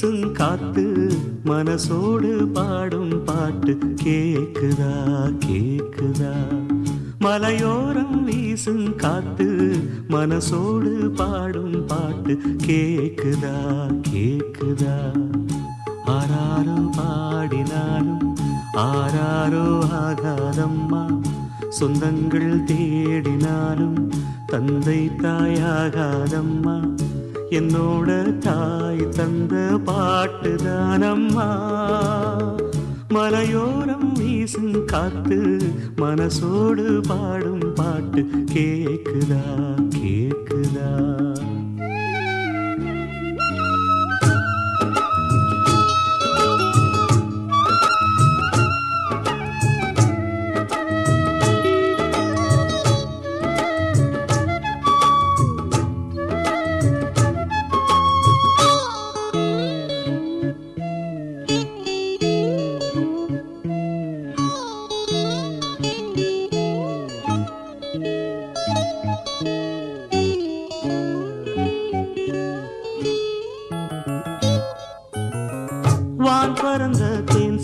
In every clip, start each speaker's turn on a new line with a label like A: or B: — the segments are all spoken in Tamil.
A: மலையோரம் வீசும் காத்து மனசோடு பாடும் பாட்டு கேக்குதா கேக்குதா? மலையோரம் வீசும் காத்து மனசோடு பாடும் பாட்டு கேக்குதா கேக்குதா? ஆராரோ பாடினாலும் ஆராரோ ஆகாதம்மா. சொந்தங்கள் தேடினாலும் தந்தை தாயாகாதம்மா. என்னோட தாய் தந்த பாட்டு தானம்மா. மலையோரம் வீசும் காத்து மனசோடு பாடும் பாட்டு கேக்குதா?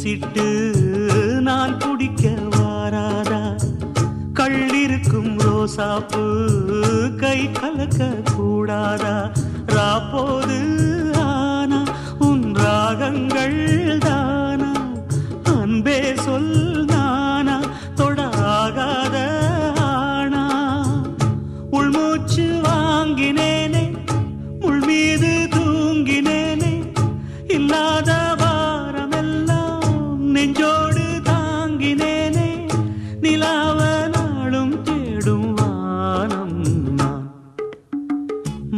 A: தேன் சிட்டு நான் குடிக்க வாராதா? கள்ளிருக்கும் ரோசாப்பு கை கலக்க கூடாதா ராப்போது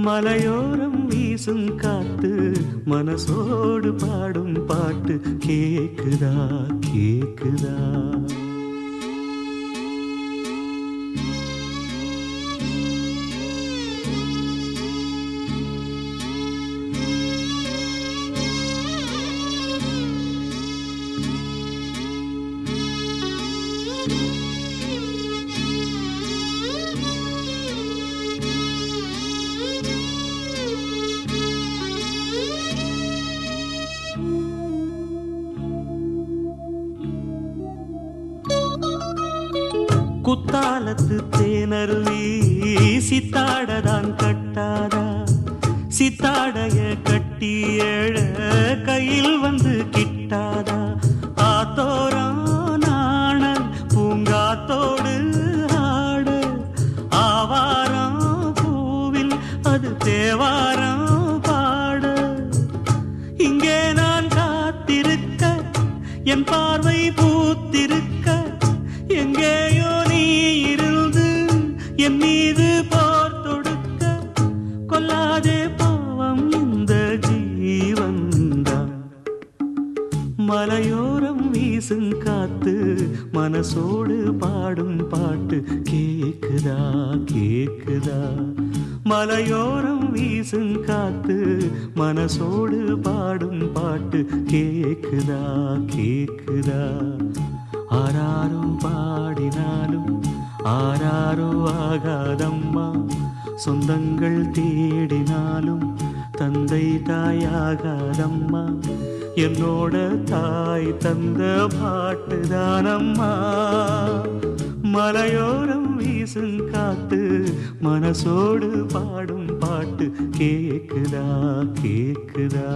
A: மலையோரம் வீசும் காத்து மனசோடு பாடும் பாட்டு கேக்குதா கேக்குதா? குத்தாலத்து தேனருவி சித்தாடதான் கட்டாதா? சித்தாடைய கட்டி எழ கையில் வந்து கிட்டாதா? ஆத்தோரான பூங்காத்தோடு ஆடு. ஆவாரா பூவில் அது தேவாரா? வீசும் காத்து மனசோடு பாடும் பாட்டு கேக்குதா கேக்குதா? மலையோரம் வீசும் காத்து மனசோடு பாடும் பாட்டு கேக்குதா கேக்குதா? ஆராரோ பாடினாலும் ஆராரோ ஆகாதம்மா. சொந்தங்கள் தேடினாலும் தந்தை தாயாகாதம்மா. என்னோட தாய் தந்த பாட்டு தானம்மா. மலையோரம் வீசும் காத்து மனசோடு பாடும் பாட்டு கேக்குதா கேக்குதா?